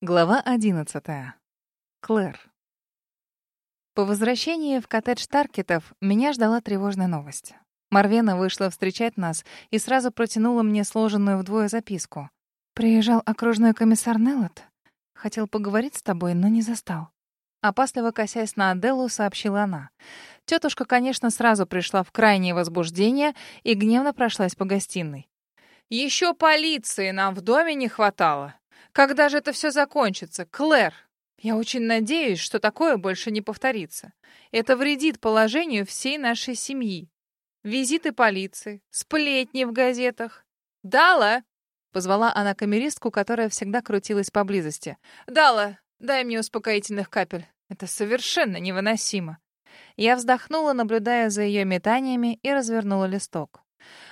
Глава одиннадцатая. Клэр. По возвращении в коттедж Таркетов меня ждала тревожная новость. Марвена вышла встречать нас и сразу протянула мне сложенную вдвое записку. «Приезжал окружной комиссар Неллот. Хотел поговорить с тобой, но не застал». Опасливо косясь на Аделу, сообщила она. Тетушка, конечно, сразу пришла в крайнее возбуждение и гневно прошлась по гостиной. «Еще полиции нам в доме не хватало. Когда же это все закончится, Клэр? Я очень надеюсь, что такое больше не повторится. Это вредит положению всей нашей семьи. Визиты полиции, сплетни в газетах. Дала, позвала она камеристку, которая всегда крутилась поблизости. Дала, дай мне успокоительных капель. Это совершенно невыносимо. Я вздохнула, наблюдая за ее метаниями, и развернула листок.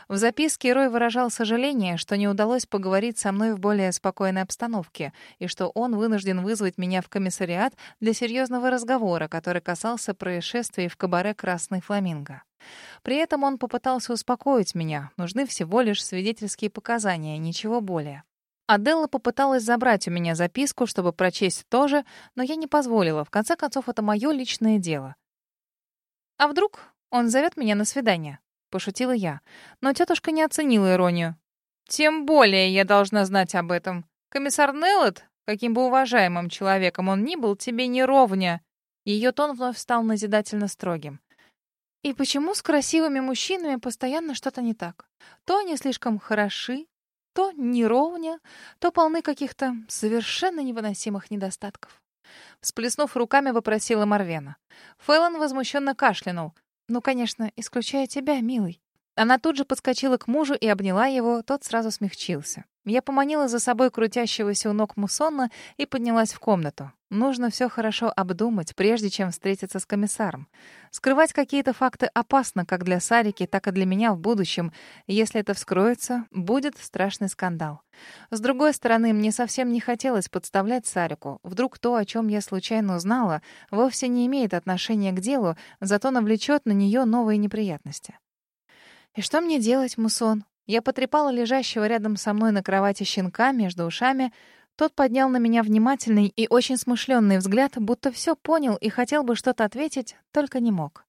В записке Рой выражал сожаление, что не удалось поговорить со мной в более спокойной обстановке, и что он вынужден вызвать меня в комиссариат для серьезного разговора, который касался происшествий в кабаре «Красный фламинго». При этом он попытался успокоить меня. Нужны всего лишь свидетельские показания, ничего более. Аделла попыталась забрать у меня записку, чтобы прочесть тоже, но я не позволила. В конце концов, это мое личное дело. А вдруг он зовет меня на свидание? — пошутила я. Но тетушка не оценила иронию. «Тем более я должна знать об этом. Комиссар Неллот, каким бы уважаемым человеком он ни был, тебе не ровня». Ее тон вновь стал назидательно строгим. «И почему с красивыми мужчинами постоянно что-то не так? То они слишком хороши, то неровня, то полны каких-то совершенно невыносимых недостатков». Всплеснув руками, вопросила Марвена. Фэллон возмущенно кашлянул — «Ну, конечно, исключая тебя, милый». Она тут же подскочила к мужу и обняла его, тот сразу смягчился. Я поманила за собой крутящегося у ног Мусонна и поднялась в комнату. Нужно все хорошо обдумать, прежде чем встретиться с комиссаром. Скрывать какие-то факты опасно как для Сарики, так и для меня в будущем. Если это вскроется, будет страшный скандал. С другой стороны, мне совсем не хотелось подставлять Сарику. Вдруг то, о чем я случайно узнала, вовсе не имеет отношения к делу, зато навлечет на нее новые неприятности. «И что мне делать, Мусон?» Я потрепала лежащего рядом со мной на кровати щенка между ушами. Тот поднял на меня внимательный и очень смышленный взгляд, будто все понял и хотел бы что-то ответить, только не мог.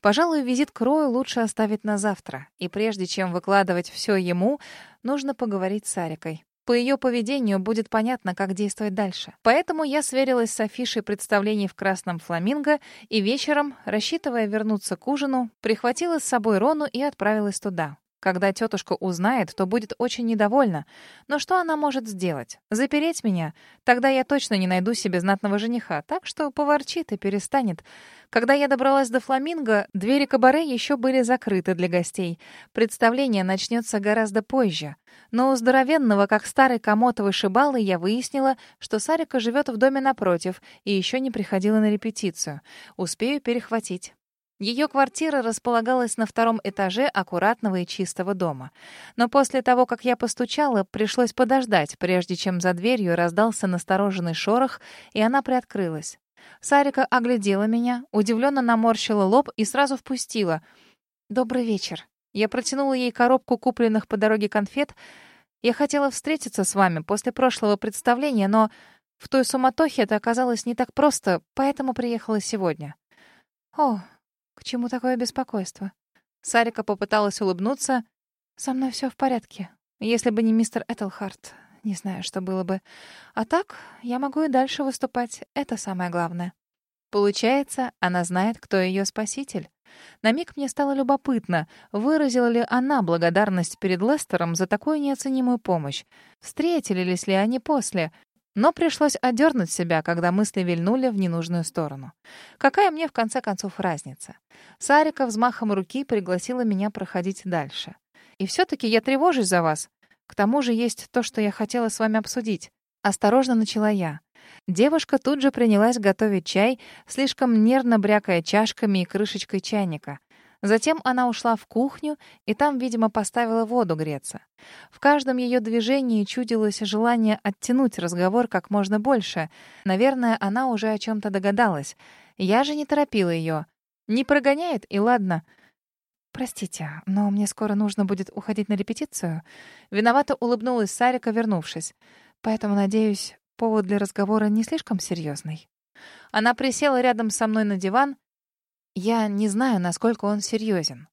Пожалуй, визит к Рою лучше оставить на завтра, и прежде чем выкладывать все ему, нужно поговорить с Арикой. По ее поведению будет понятно, как действовать дальше. Поэтому я сверилась с афишей представлений в «Красном фламинго» и вечером, рассчитывая вернуться к ужину, прихватила с собой Рону и отправилась туда. Когда тетушка узнает, то будет очень недовольна. Но что она может сделать? Запереть меня? Тогда я точно не найду себе знатного жениха, так что поворчит и перестанет. Когда я добралась до Фламинго, двери кабаре еще были закрыты для гостей. Представление начнется гораздо позже. Но у здоровенного, как старый комод вышибалы, я выяснила, что Сарика живет в доме напротив и еще не приходила на репетицию. Успею перехватить. Ее квартира располагалась на втором этаже аккуратного и чистого дома. Но после того, как я постучала, пришлось подождать, прежде чем за дверью раздался настороженный шорох, и она приоткрылась. Сарика оглядела меня, удивленно наморщила лоб и сразу впустила. «Добрый вечер». Я протянула ей коробку купленных по дороге конфет. «Я хотела встретиться с вами после прошлого представления, но в той суматохе это оказалось не так просто, поэтому приехала сегодня». «О, к чему такое беспокойство? Сарика попыталась улыбнуться. Со мной все в порядке. Если бы не мистер Этельхарт, не знаю, что было бы. А так, я могу и дальше выступать. Это самое главное. Получается, она знает, кто ее спаситель. На миг мне стало любопытно, выразила ли она благодарность перед Лестером за такую неоценимую помощь. Встретились ли они после? Но пришлось одернуть себя, когда мысли вильнули в ненужную сторону. Какая мне, в конце концов, разница? Сарика взмахом руки пригласила меня проходить дальше. И все-таки я тревожусь за вас. К тому же есть то, что я хотела с вами обсудить. Осторожно начала я. Девушка тут же принялась готовить чай, слишком нервно брякая чашками и крышечкой чайника. Затем она ушла в кухню и там, видимо, поставила воду греться. В каждом ее движении чудилось желание оттянуть разговор как можно больше. Наверное, она уже о чем-то догадалась. Я же не торопила ее. Не прогоняет, и ладно. «Простите, но мне скоро нужно будет уходить на репетицию». Виновато улыбнулась Сарика, вернувшись. «Поэтому, надеюсь, повод для разговора не слишком серьезный. Она присела рядом со мной на диван. Я не знаю, насколько он серьезен.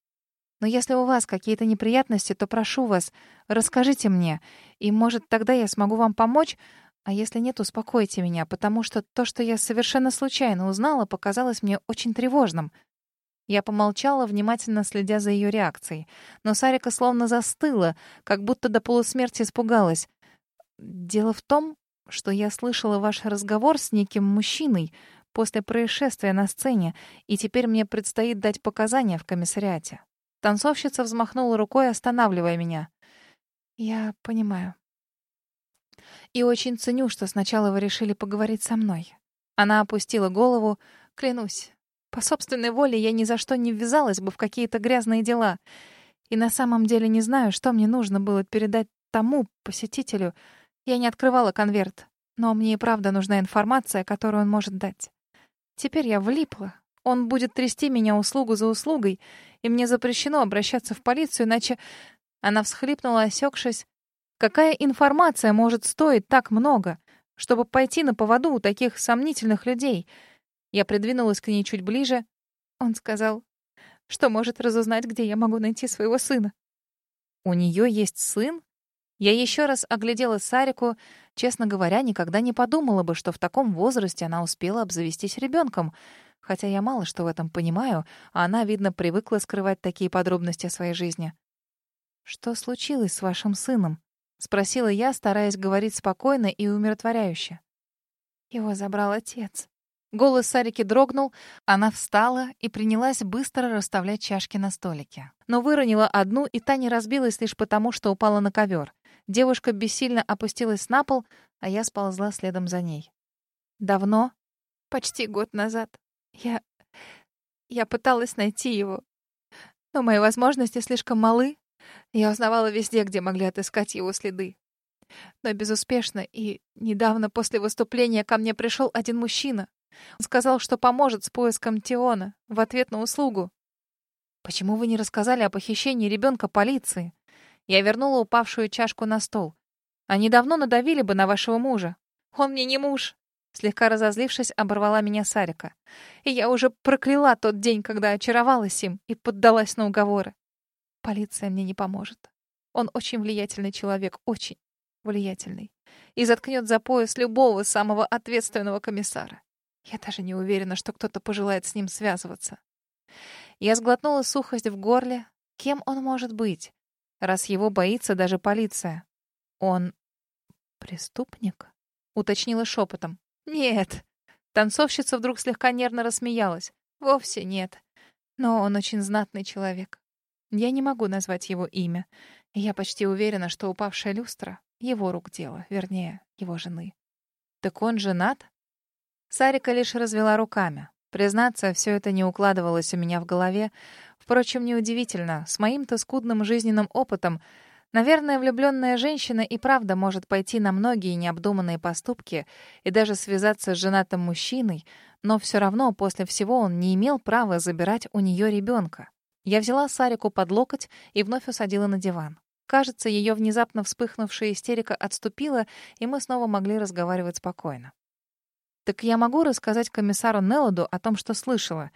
Но если у вас какие-то неприятности, то прошу вас, расскажите мне, и, может, тогда я смогу вам помочь, а если нет, успокойте меня, потому что то, что я совершенно случайно узнала, показалось мне очень тревожным. Я помолчала, внимательно следя за ее реакцией. Но Сарика словно застыла, как будто до полусмерти испугалась. «Дело в том, что я слышала ваш разговор с неким мужчиной после происшествия на сцене, и теперь мне предстоит дать показания в комиссариате». Танцовщица взмахнула рукой, останавливая меня. «Я понимаю. И очень ценю, что сначала вы решили поговорить со мной». Она опустила голову. «Клянусь, по собственной воле я ни за что не ввязалась бы в какие-то грязные дела. И на самом деле не знаю, что мне нужно было передать тому посетителю. Я не открывала конверт, но мне и правда нужна информация, которую он может дать. Теперь я влипла. Он будет трясти меня услугу за услугой, и мне запрещено обращаться в полицию, иначе... Она всхлипнула, осекшись. Какая информация может стоить так много, чтобы пойти на поводу у таких сомнительных людей? Я придвинулась к ней чуть ближе. Он сказал, что может разузнать, где я могу найти своего сына. У нее есть сын? Я еще раз оглядела Сарику. Честно говоря, никогда не подумала бы, что в таком возрасте она успела обзавестись ребенком. Хотя я мало что в этом понимаю, а она, видно, привыкла скрывать такие подробности о своей жизни. «Что случилось с вашим сыном?» — спросила я, стараясь говорить спокойно и умиротворяюще. «Его забрал отец». Голос Сарики дрогнул, она встала и принялась быстро расставлять чашки на столике. Но выронила одну, и та не разбилась лишь потому, что упала на ковер. Девушка бессильно опустилась на пол, а я сползла следом за ней. «Давно?» «Почти год назад. Я... я пыталась найти его. Но мои возможности слишком малы. Я узнавала везде, где могли отыскать его следы. Но безуспешно, и недавно после выступления ко мне пришел один мужчина. Он сказал, что поможет с поиском Тиона в ответ на услугу. «Почему вы не рассказали о похищении ребенка полиции?» Я вернула упавшую чашку на стол. «Они давно надавили бы на вашего мужа». «Он мне не муж. Слегка разозлившись, оборвала меня Сарика. И я уже прокляла тот день, когда очаровалась им и поддалась на уговоры. Полиция мне не поможет. Он очень влиятельный человек, очень влиятельный. И заткнет за пояс любого самого ответственного комиссара. Я даже не уверена, что кто-то пожелает с ним связываться. Я сглотнула сухость в горле. Кем он может быть, раз его боится даже полиция? Он преступник? Уточнила шепотом. «Нет». Танцовщица вдруг слегка нервно рассмеялась. «Вовсе нет. Но он очень знатный человек. Я не могу назвать его имя. Я почти уверена, что упавшая люстра — его рук дело, вернее, его жены». «Так он женат?» Сарика лишь развела руками. Признаться, все это не укладывалось у меня в голове. Впрочем, неудивительно. С моим-то скудным жизненным опытом — Наверное, влюбленная женщина и правда может пойти на многие необдуманные поступки и даже связаться с женатым мужчиной, но все равно после всего он не имел права забирать у нее ребенка. Я взяла Сарику под локоть и вновь усадила на диван. Кажется, ее внезапно вспыхнувшая истерика отступила, и мы снова могли разговаривать спокойно. «Так я могу рассказать комиссару Нелладу о том, что слышала.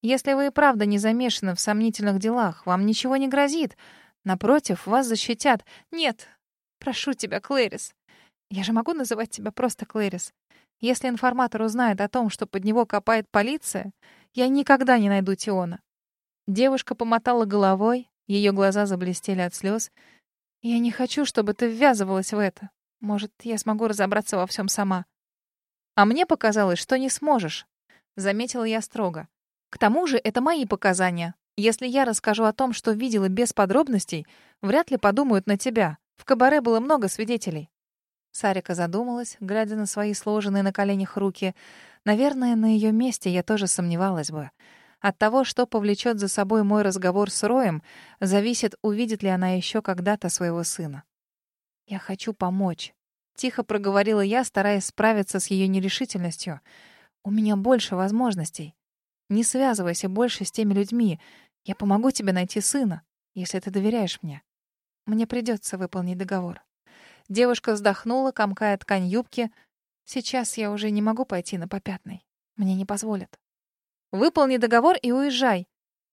Если вы и правда не замешаны в сомнительных делах, вам ничего не грозит. Напротив, вас защитят. Нет, прошу тебя, Клэрис. Я же могу называть тебя просто Клэрис. Если информатор узнает о том, что под него копает полиция, я никогда не найду Тиона. Девушка помотала головой, ее глаза заблестели от слез. Я не хочу, чтобы ты ввязывалась в это. Может, я смогу разобраться во всем сама. А мне показалось, что не сможешь, заметила я строго. К тому же, это мои показания. Если я расскажу о том, что видела без подробностей, вряд ли подумают на тебя. В кабаре было много свидетелей». Сарика задумалась, глядя на свои сложенные на коленях руки. Наверное, на ее месте я тоже сомневалась бы. От того, что повлечет за собой мой разговор с Роем, зависит, увидит ли она еще когда-то своего сына. «Я хочу помочь», — тихо проговорила я, стараясь справиться с ее нерешительностью. «У меня больше возможностей. Не связывайся больше с теми людьми. Я помогу тебе найти сына, если ты доверяешь мне. Мне придется выполнить договор». Девушка вздохнула, комкая ткань юбки. Сейчас я уже не могу пойти на попятный. Мне не позволят. Выполни договор и уезжай.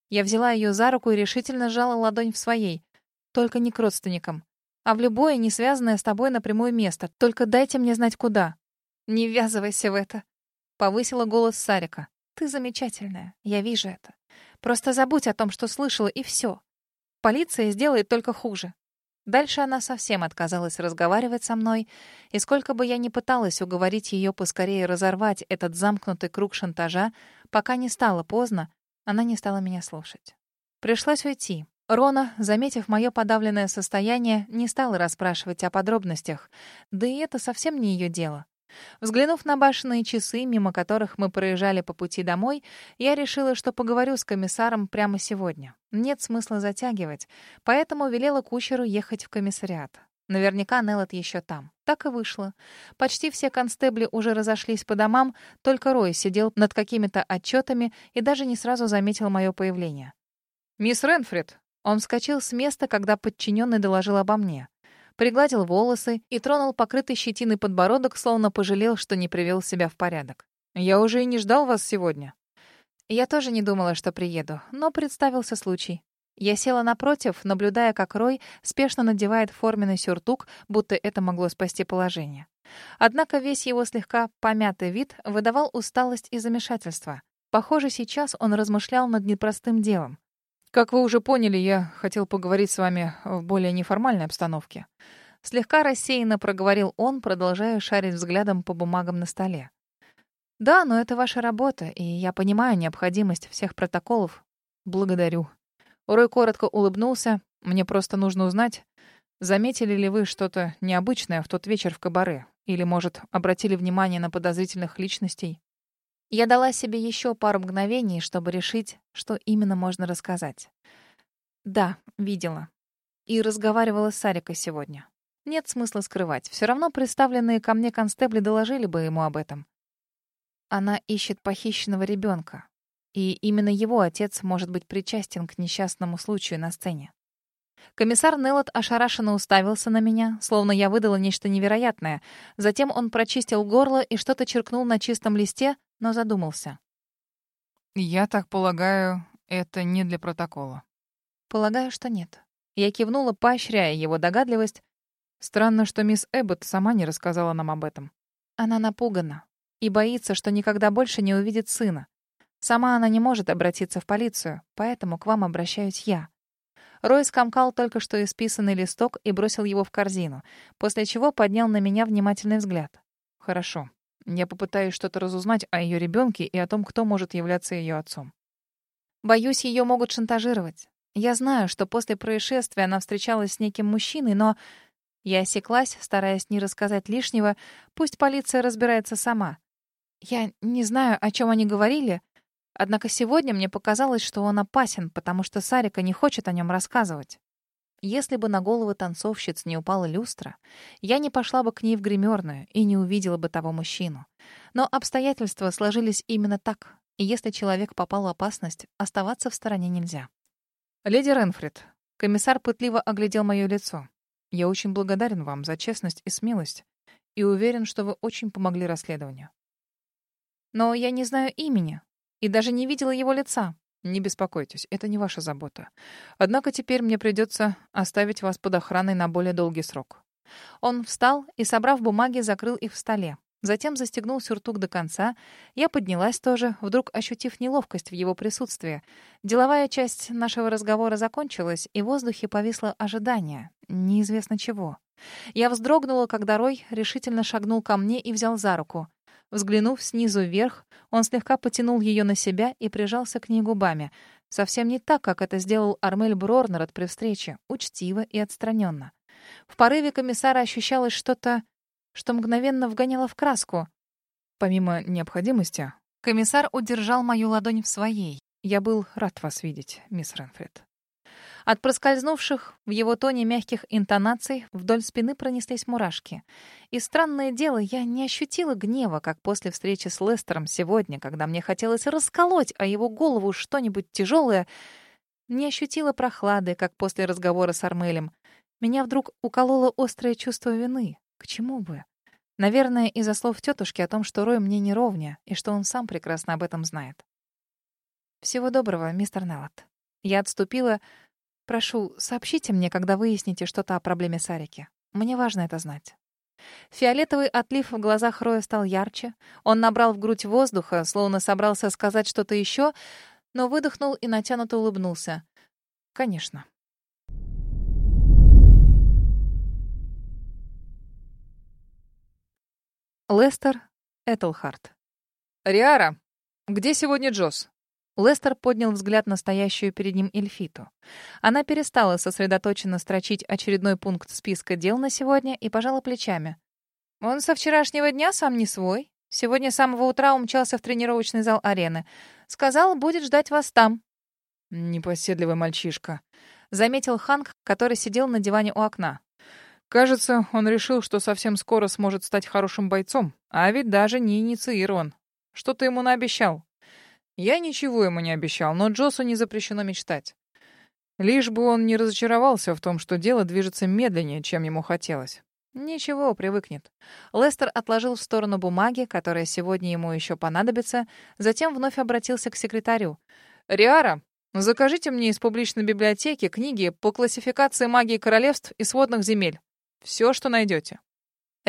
Я взяла ее за руку и решительно сжала ладонь в своей. Только не к родственникам. А в любое, не связанное с тобой напрямую место. Только дайте мне знать, куда. Не ввязывайся в это. Повысила голос Сарика. Ты замечательная. Я вижу это. Просто забудь о том, что слышала, и все. Полиция сделает только хуже. Дальше она совсем отказалась разговаривать со мной, и сколько бы я ни пыталась уговорить ее поскорее разорвать этот замкнутый круг шантажа, пока не стало поздно, она не стала меня слушать. Пришлось уйти. Рона, заметив мое подавленное состояние, не стала расспрашивать о подробностях, да и это совсем не ее дело. Взглянув на башенные часы, мимо которых мы проезжали по пути домой, я решила, что поговорю с комиссаром прямо сегодня. Нет смысла затягивать, поэтому велела кучеру ехать в комиссариат. Наверняка Неллот еще там. Так и вышло. Почти все констебли уже разошлись по домам, только Рой сидел над какими-то отчетами и даже не сразу заметил мое появление. «Мисс Ренфрид!» Он вскочил с места, когда подчиненный доложил обо мне пригладил волосы и тронул покрытый щетиной подбородок, словно пожалел, что не привел себя в порядок. «Я уже и не ждал вас сегодня». Я тоже не думала, что приеду, но представился случай. Я села напротив, наблюдая, как Рой спешно надевает форменный сюртук, будто это могло спасти положение. Однако весь его слегка помятый вид выдавал усталость и замешательство. Похоже, сейчас он размышлял над непростым делом. Как вы уже поняли, я хотел поговорить с вами в более неформальной обстановке. Слегка рассеянно проговорил он, продолжая шарить взглядом по бумагам на столе. Да, но это ваша работа, и я понимаю необходимость всех протоколов. Благодарю. Рой коротко улыбнулся. Мне просто нужно узнать, заметили ли вы что-то необычное в тот вечер в кабаре, или, может, обратили внимание на подозрительных личностей? Я дала себе еще пару мгновений, чтобы решить, что именно можно рассказать. Да, видела. И разговаривала с Сарикой сегодня. Нет смысла скрывать. Все равно представленные ко мне констебли доложили бы ему об этом. Она ищет похищенного ребенка. И именно его отец может быть причастен к несчастному случаю на сцене. Комиссар Неллот ошарашенно уставился на меня, словно я выдала нечто невероятное. Затем он прочистил горло и что-то черкнул на чистом листе, но задумался. «Я так полагаю, это не для протокола». «Полагаю, что нет». Я кивнула, поощряя его догадливость. Странно, что мисс Эббот сама не рассказала нам об этом. Она напугана и боится, что никогда больше не увидит сына. Сама она не может обратиться в полицию, поэтому к вам обращаюсь я. Рой скомкал только что исписанный листок и бросил его в корзину, после чего поднял на меня внимательный взгляд. «Хорошо. Я попытаюсь что-то разузнать о ее ребенке и о том, кто может являться ее отцом. Боюсь, ее могут шантажировать. Я знаю, что после происшествия она встречалась с неким мужчиной, но... Я осеклась, стараясь не рассказать лишнего. Пусть полиция разбирается сама. Я не знаю, о чем они говорили, однако сегодня мне показалось, что он опасен, потому что Сарика не хочет о нем рассказывать. Если бы на головы танцовщиц не упала люстра, я не пошла бы к ней в гримерную и не увидела бы того мужчину. Но обстоятельства сложились именно так, и если человек попал в опасность, оставаться в стороне нельзя. «Леди Ренфрид», — комиссар пытливо оглядел мое лицо, — «я очень благодарен вам за честность и смелость и уверен, что вы очень помогли расследованию. Но я не знаю имени и даже не видела его лица. Не беспокойтесь, это не ваша забота. Однако теперь мне придется оставить вас под охраной на более долгий срок. Он встал и, собрав бумаги, закрыл их в столе. Затем застегнул сюртук до конца. Я поднялась тоже, вдруг ощутив неловкость в его присутствии. Деловая часть нашего разговора закончилась, и в воздухе повисло ожидание. Неизвестно чего. Я вздрогнула, когда Рой решительно шагнул ко мне и взял за руку. Взглянув снизу вверх, он слегка потянул ее на себя и прижался к ней губами. Совсем не так, как это сделал Армель Брорнерот при встрече, учтиво и отстраненно. В порыве комиссара ощущалось что-то, что мгновенно вгоняло в краску. Помимо необходимости, комиссар удержал мою ладонь в своей. «Я был рад вас видеть, мисс Ренфрид». От проскользнувших в его тоне мягких интонаций вдоль спины пронеслись мурашки. И странное дело, я не ощутила гнева, как после встречи с Лестером сегодня, когда мне хотелось расколоть о его голову что-нибудь тяжелое. Не ощутила прохлады, как после разговора с Армелем. Меня вдруг укололо острое чувство вины. К чему бы? Наверное, из-за слов тетушки о том, что Рой мне не ровня, и что он сам прекрасно об этом знает. «Всего доброго, мистер Неллот». Я отступила. «Прошу, сообщите мне, когда выясните что-то о проблеме Сарики. Мне важно это знать». Фиолетовый отлив в глазах Роя стал ярче. Он набрал в грудь воздуха, словно собрался сказать что-то еще, но выдохнул и натянуто улыбнулся. «Конечно». Лестер Этельхарт. «Риара, где сегодня Джосс?» Лестер поднял взгляд на стоящую перед ним Эльфиту. Она перестала сосредоточенно строчить очередной пункт списка дел на сегодня и пожала плечами. «Он со вчерашнего дня сам не свой. Сегодня с самого утра умчался в тренировочный зал арены. Сказал, будет ждать вас там». «Непоседливый мальчишка», — заметил Ханк, который сидел на диване у окна. Кажется, он решил, что совсем скоро сможет стать хорошим бойцом, а ведь даже не инициирован. Что ты ему наобещал? Я ничего ему не обещал, но Джосу не запрещено мечтать. Лишь бы он не разочаровался в том, что дело движется медленнее, чем ему хотелось. Ничего, привыкнет. Лестер отложил в сторону бумаги, которая сегодня ему еще понадобится, затем вновь обратился к секретарю. «Риара, закажите мне из публичной библиотеки книги по классификации магии королевств и сводных земель. Все, что найдете».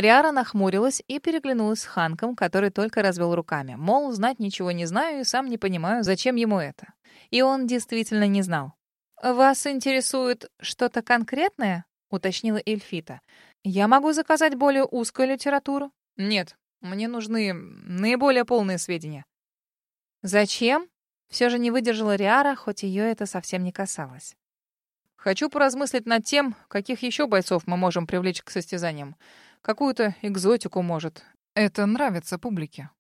Риара нахмурилась и переглянулась с Ханком, который только развел руками. Мол, знать ничего не знаю и сам не понимаю, зачем ему это. И он действительно не знал. «Вас интересует что-то конкретное?» — уточнила Эльфита. «Я могу заказать более узкую литературу?» «Нет, мне нужны наиболее полные сведения». «Зачем?» Все же не выдержала Риара, хоть ее это совсем не касалось. Хочу поразмыслить над тем, каких еще бойцов мы можем привлечь к состязаниям. Какую-то экзотику, может. Это нравится публике.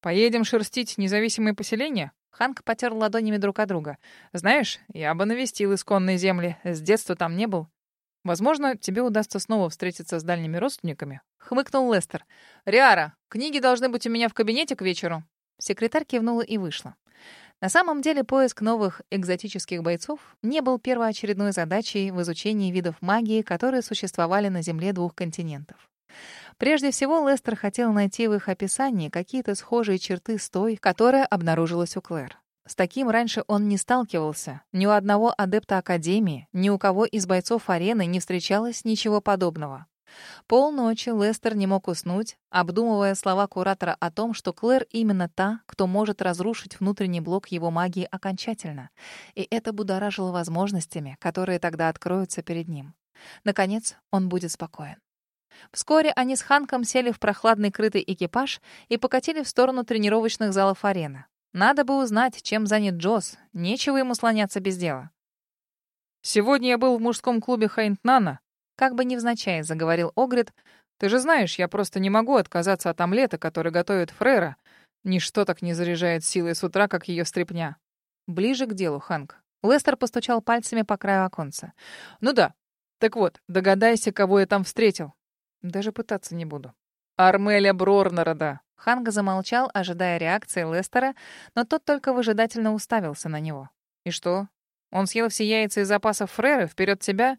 Поедем шерстить независимые поселения? Ханк потер ладонями друг от друга. Знаешь, я бы навестил исконные земли. С детства там не был. Возможно, тебе удастся снова встретиться с дальними родственниками. Хмыкнул Лестер. Риара, книги должны быть у меня в кабинете к вечеру. Секретарь кивнула и вышла. На самом деле поиск новых экзотических бойцов не был первоочередной задачей в изучении видов магии, которые существовали на Земле двух континентов. Прежде всего, Лестер хотел найти в их описании какие-то схожие черты с той, которая обнаружилась у Клэр. С таким раньше он не сталкивался. Ни у одного адепта Академии, ни у кого из бойцов арены не встречалось ничего подобного. Полночи Лестер не мог уснуть, обдумывая слова куратора о том, что Клэр именно та, кто может разрушить внутренний блок его магии окончательно. И это будоражило возможностями, которые тогда откроются перед ним. Наконец, он будет спокоен. Вскоре они с Ханком сели в прохладный крытый экипаж и покатили в сторону тренировочных залов арены. Надо бы узнать, чем занят Джосс. Нечего ему слоняться без дела. «Сегодня я был в мужском клубе Хайнтнана», как бы невзначай заговорил Огрид. «Ты же знаешь, я просто не могу отказаться от омлета, который готовит Фрера. Ничто так не заряжает силой с утра, как ее стряпня». Ближе к делу, Ханк. Лестер постучал пальцами по краю оконца. «Ну да. Так вот, догадайся, кого я там встретил. Даже пытаться не буду. Армеля Брорнерода». Ханга замолчал, ожидая реакции Лестера, но тот только выжидательно уставился на него. «И что? Он съел все яйца из запасов Фреры вперед тебя?»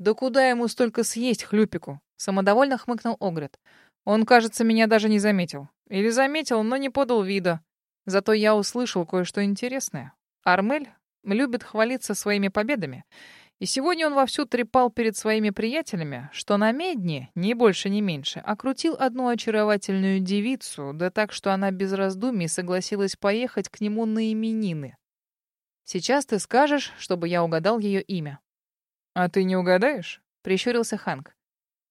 «Да куда ему столько съесть, хлюпику?» — самодовольно хмыкнул Огрет. «Он, кажется, меня даже не заметил. Или заметил, но не подал вида. Зато я услышал кое-что интересное. Армель любит хвалиться своими победами. И сегодня он вовсю трепал перед своими приятелями, что на медне, ни больше, ни меньше, окрутил одну очаровательную девицу, да так, что она без раздумий согласилась поехать к нему на именины. Сейчас ты скажешь, чтобы я угадал ее имя. «А ты не угадаешь?» — прищурился Ханк.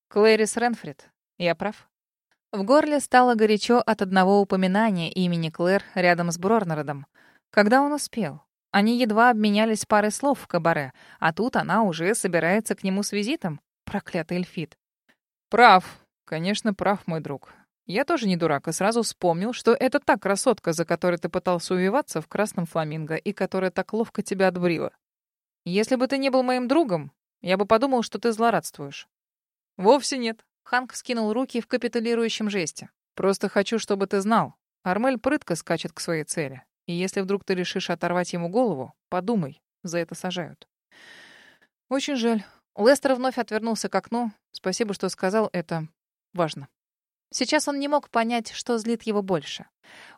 «Клэрис Ренфрид. Я прав?» В горле стало горячо от одного упоминания имени Клэр рядом с Брорнеродом. Когда он успел? Они едва обменялись парой слов в кабаре, а тут она уже собирается к нему с визитом. Проклятый эльфит. «Прав. Конечно, прав, мой друг. Я тоже не дурак и сразу вспомнил, что это та красотка, за которой ты пытался увиваться в красном фламинго и которая так ловко тебя отбрила. Если бы ты не был моим другом, я бы подумал, что ты злорадствуешь. Вовсе нет. Ханк скинул руки в капитулирующем жесте. Просто хочу, чтобы ты знал. Армель прытко скачет к своей цели. И если вдруг ты решишь оторвать ему голову, подумай, за это сажают. Очень жаль. Лестер вновь отвернулся к окну. Спасибо, что сказал это. Важно. Сейчас он не мог понять, что злит его больше.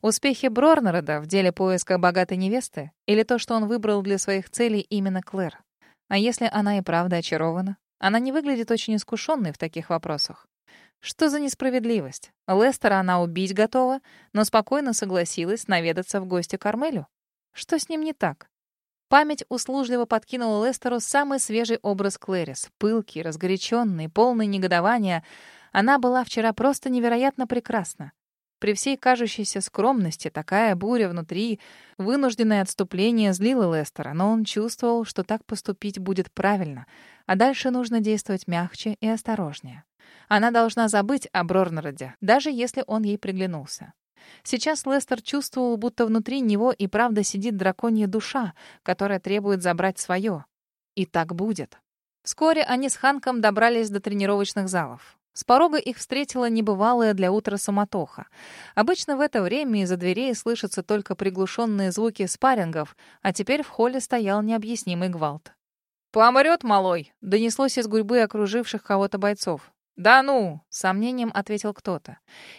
Успехи Брорнерода в деле поиска богатой невесты или то, что он выбрал для своих целей именно Клэр. А если она и правда очарована? Она не выглядит очень искушенной в таких вопросах. Что за несправедливость? Лестера она убить готова, но спокойно согласилась наведаться в гости к Армелю. Что с ним не так? Память услужливо подкинула Лестеру самый свежий образ Клэрис. Пылкий, разгоряченный, полный негодования. Она была вчера просто невероятно прекрасна. При всей кажущейся скромности такая буря внутри, вынужденное отступление злило Лестера, но он чувствовал, что так поступить будет правильно, а дальше нужно действовать мягче и осторожнее. Она должна забыть о Брорнероде, даже если он ей приглянулся. Сейчас Лестер чувствовал, будто внутри него и правда сидит драконья душа, которая требует забрать свое. И так будет. Вскоре они с Ханком добрались до тренировочных залов. С порога их встретила небывалая для утра самотоха. Обычно в это время из-за дверей слышатся только приглушенные звуки спаррингов, а теперь в холле стоял необъяснимый гвалт. «Помрет, малой!» — донеслось из гурьбы окруживших кого-то бойцов. «Да ну!» — с сомнением ответил кто-то.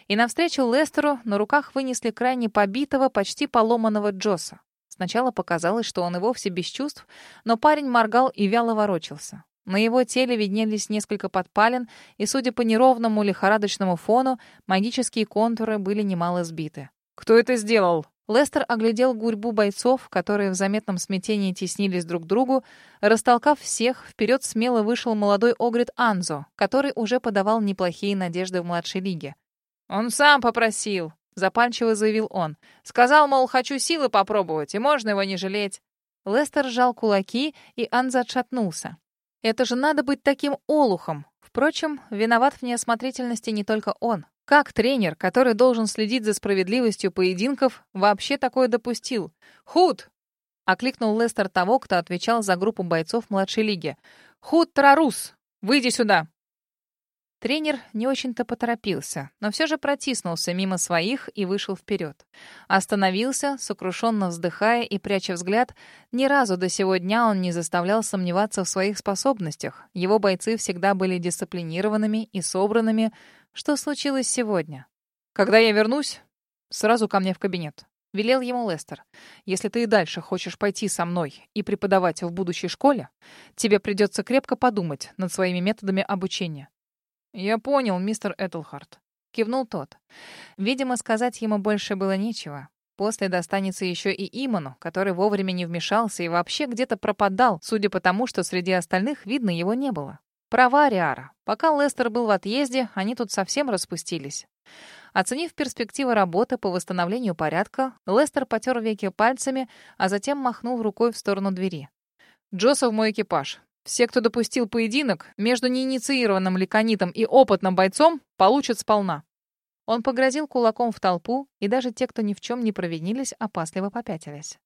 И навстречу Лестеру на руках вынесли крайне побитого, почти поломанного Джоса. Сначала показалось, что он и вовсе без чувств, но парень моргал и вяло ворочался. На его теле виднелись несколько подпалин, и, судя по неровному лихорадочному фону, магические контуры были немало сбиты. «Кто это сделал?» Лестер оглядел гурьбу бойцов, которые в заметном смятении теснились друг к другу. Растолкав всех, вперед смело вышел молодой Огрид Анзо, который уже подавал неплохие надежды в младшей лиге. «Он сам попросил», — запальчиво заявил он. «Сказал, мол, хочу силы попробовать, и можно его не жалеть». Лестер сжал кулаки, и Анзо отшатнулся. Это же надо быть таким олухом. Впрочем, виноват в неосмотрительности не только он. Как тренер, который должен следить за справедливостью поединков, вообще такое допустил? «Худ!» — окликнул Лестер того, кто отвечал за группу бойцов младшей лиги. «Худ Тарарус! Выйди сюда!» Тренер не очень-то поторопился, но все же протиснулся мимо своих и вышел вперед. Остановился, сокрушенно вздыхая и пряча взгляд. Ни разу до сего дня он не заставлял сомневаться в своих способностях. Его бойцы всегда были дисциплинированными и собранными. Что случилось сегодня? «Когда я вернусь, сразу ко мне в кабинет», — велел ему Лестер. «Если ты и дальше хочешь пойти со мной и преподавать в будущей школе, тебе придется крепко подумать над своими методами обучения. «Я понял, мистер Этлхарт», — кивнул тот. Видимо, сказать ему больше было нечего. После достанется еще и Иману, который вовремя не вмешался и вообще где-то пропадал, судя по тому, что среди остальных видно его не было. Права Риара. Пока Лестер был в отъезде, они тут совсем распустились. Оценив перспективы работы по восстановлению порядка, Лестер потер веки пальцами, а затем махнул рукой в сторону двери. «Джосса мой экипаж. Все, кто допустил поединок между неинициированным леконитом и опытным бойцом, получат сполна. Он погрозил кулаком в толпу, и даже те, кто ни в чем не провинились, опасливо попятились.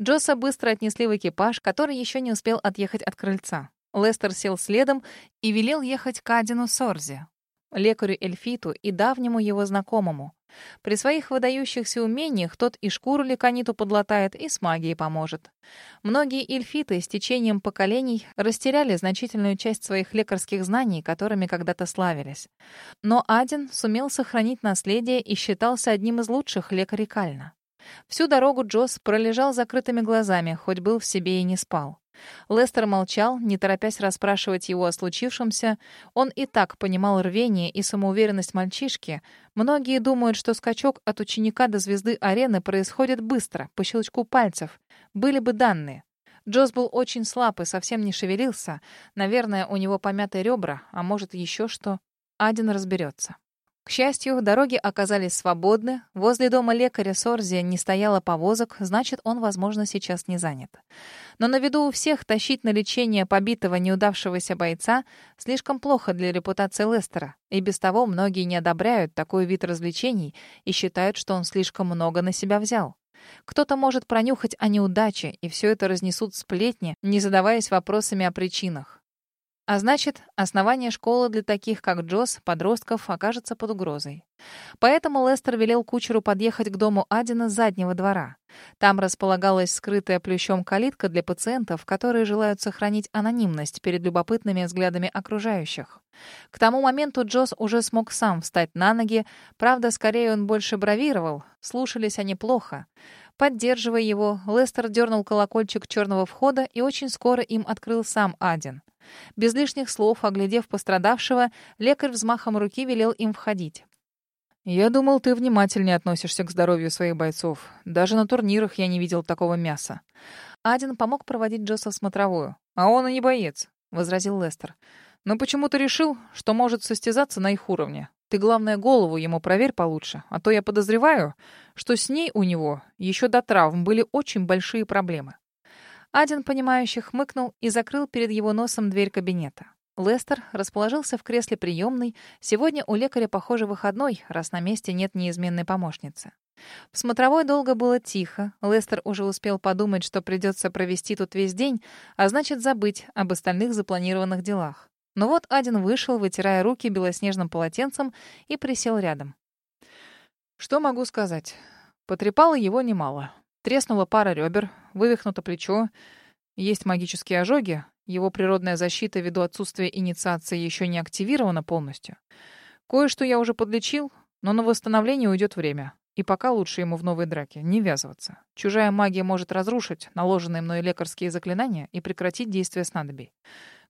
Джосса быстро отнесли в экипаж, который еще не успел отъехать от крыльца. Лестер сел следом и велел ехать к Адину Сорзе, лекарю Эльфиту и давнему его знакомому. При своих выдающихся умениях тот и шкуру лекониту подлатает, и с магией поможет. Многие эльфиты с течением поколений растеряли значительную часть своих лекарских знаний, которыми когда-то славились. Но Адин сумел сохранить наследие и считался одним из лучших лекарей Кальна. Всю дорогу Джосс пролежал закрытыми глазами, хоть был в себе и не спал. Лестер молчал, не торопясь расспрашивать его о случившемся. Он и так понимал рвение и самоуверенность мальчишки. Многие думают, что скачок от ученика до звезды арены происходит быстро, по щелчку пальцев. Были бы данные. Джос был очень слаб и совсем не шевелился. Наверное, у него помятые ребра, а может, еще что. Адин разберется. К счастью, дороги оказались свободны. Возле дома лекаря Сорзи не стояло повозок, значит, он, возможно, сейчас не занят. Но на виду у всех тащить на лечение побитого неудавшегося бойца слишком плохо для репутации Лестера. И без того многие не одобряют такой вид развлечений и считают, что он слишком много на себя взял. Кто-то может пронюхать о неудаче, и все это разнесут сплетни, не задаваясь вопросами о причинах. А значит, основание школы для таких, как Джосс, подростков, окажется под угрозой. Поэтому Лестер велел кучеру подъехать к дому Адина с заднего двора. Там располагалась скрытая плющом калитка для пациентов, которые желают сохранить анонимность перед любопытными взглядами окружающих. К тому моменту Джосс уже смог сам встать на ноги, правда, скорее он больше бравировал, слушались они плохо. Поддерживая его, Лестер дернул колокольчик черного входа, и очень скоро им открыл сам Адин. Без лишних слов, оглядев пострадавшего, лекарь взмахом руки велел им входить. «Я думал, ты внимательнее относишься к здоровью своих бойцов. Даже на турнирах я не видел такого мяса». Адин помог проводить Джосса в смотровую. «А он и не боец», — возразил Лестер. «Но почему ты решил, что может состязаться на их уровне? Ты, главное, голову ему проверь получше, а то я подозреваю, что с ней у него еще до травм были очень большие проблемы». Адин, понимающе хмыкнул и закрыл перед его носом дверь кабинета. Лестер расположился в кресле приемной. Сегодня у лекаря, похоже, выходной, раз на месте нет неизменной помощницы. В смотровой долго было тихо. Лестер уже успел подумать, что придется провести тут весь день, а значит забыть об остальных запланированных делах. Но вот Адин вышел, вытирая руки белоснежным полотенцем, и присел рядом. Что могу сказать? Потрепало его немало. Треснула пара ребер, вывихнуто плечо. Есть магические ожоги, его природная защита ввиду отсутствия инициации еще не активирована полностью. Кое-что я уже подлечил, но на восстановление уйдет время. И пока лучше ему в новой драке не ввязываться. Чужая магия может разрушить наложенные мной лекарские заклинания и прекратить действие снадобий.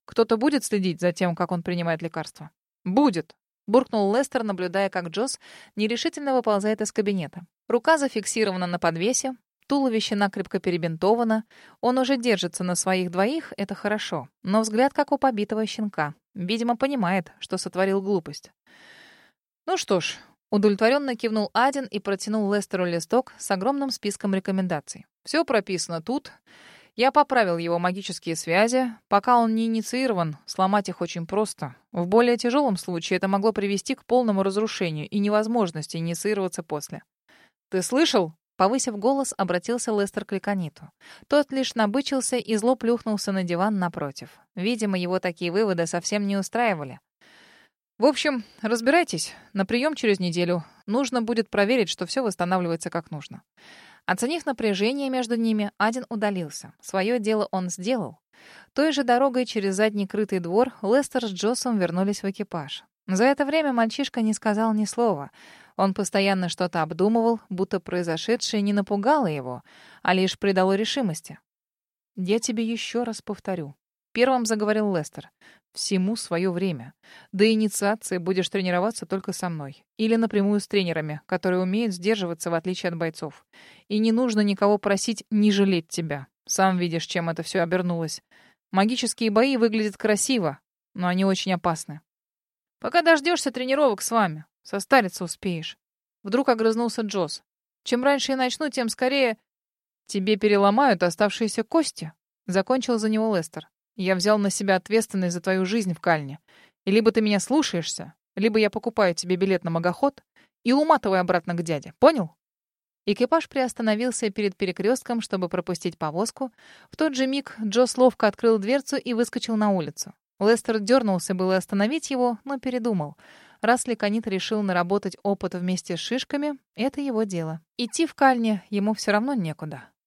Кто-то будет следить за тем, как он принимает лекарства? Будет, буркнул Лестер, наблюдая, как Джосс нерешительно выползает из кабинета. Рука зафиксирована на подвесе, Туловище накрепко перебинтовано. Он уже держится на своих двоих, это хорошо. Но взгляд как у побитого щенка. Видимо, понимает, что сотворил глупость. Ну что ж, удовлетворенно кивнул Адин и протянул Лестеру листок с огромным списком рекомендаций. Все прописано тут. Я поправил его магические связи. Пока он не инициирован, сломать их очень просто. В более тяжелом случае это могло привести к полному разрушению и невозможности инициироваться после. «Ты слышал?» Повысив голос, обратился Лестер к Ликониту. Тот лишь набычился и зло плюхнулся на диван напротив. Видимо, его такие выводы совсем не устраивали. «В общем, разбирайтесь. На прием через неделю. Нужно будет проверить, что все восстанавливается как нужно». Оценив напряжение между ними, Адин удалился. Свое дело он сделал. Той же дорогой через задний крытый двор Лестер с Джоссом вернулись в экипаж. За это время мальчишка не сказал ни слова — он постоянно что-то обдумывал, будто произошедшее не напугало его, а лишь придало решимости. «Я тебе еще раз повторю», — первым заговорил Лестер. «Всему свое время. До инициации будешь тренироваться только со мной. Или напрямую с тренерами, которые умеют сдерживаться в отличие от бойцов. И не нужно никого просить не жалеть тебя. Сам видишь, чем это все обернулось. Магические бои выглядят красиво, но они очень опасны. Пока дождешься тренировок с вами, Состариться успеешь. Вдруг огрызнулся Джосс. Чем раньше я начну, тем скорее... Тебе переломают оставшиеся кости. Закончил за него Лестер. Я взял на себя ответственность за твою жизнь в Кальне. И либо ты меня слушаешься, либо я покупаю тебе билет на магоход и уматываю обратно к дяде. Понял? Экипаж приостановился перед перекрестком, чтобы пропустить повозку. В тот же миг Джосс ловко открыл дверцу и выскочил на улицу. Лестер дернулся было остановить его, но передумал. Раз Леконит решил наработать опыт вместе с шишками, это его дело. Идти в кальне ему все равно некуда.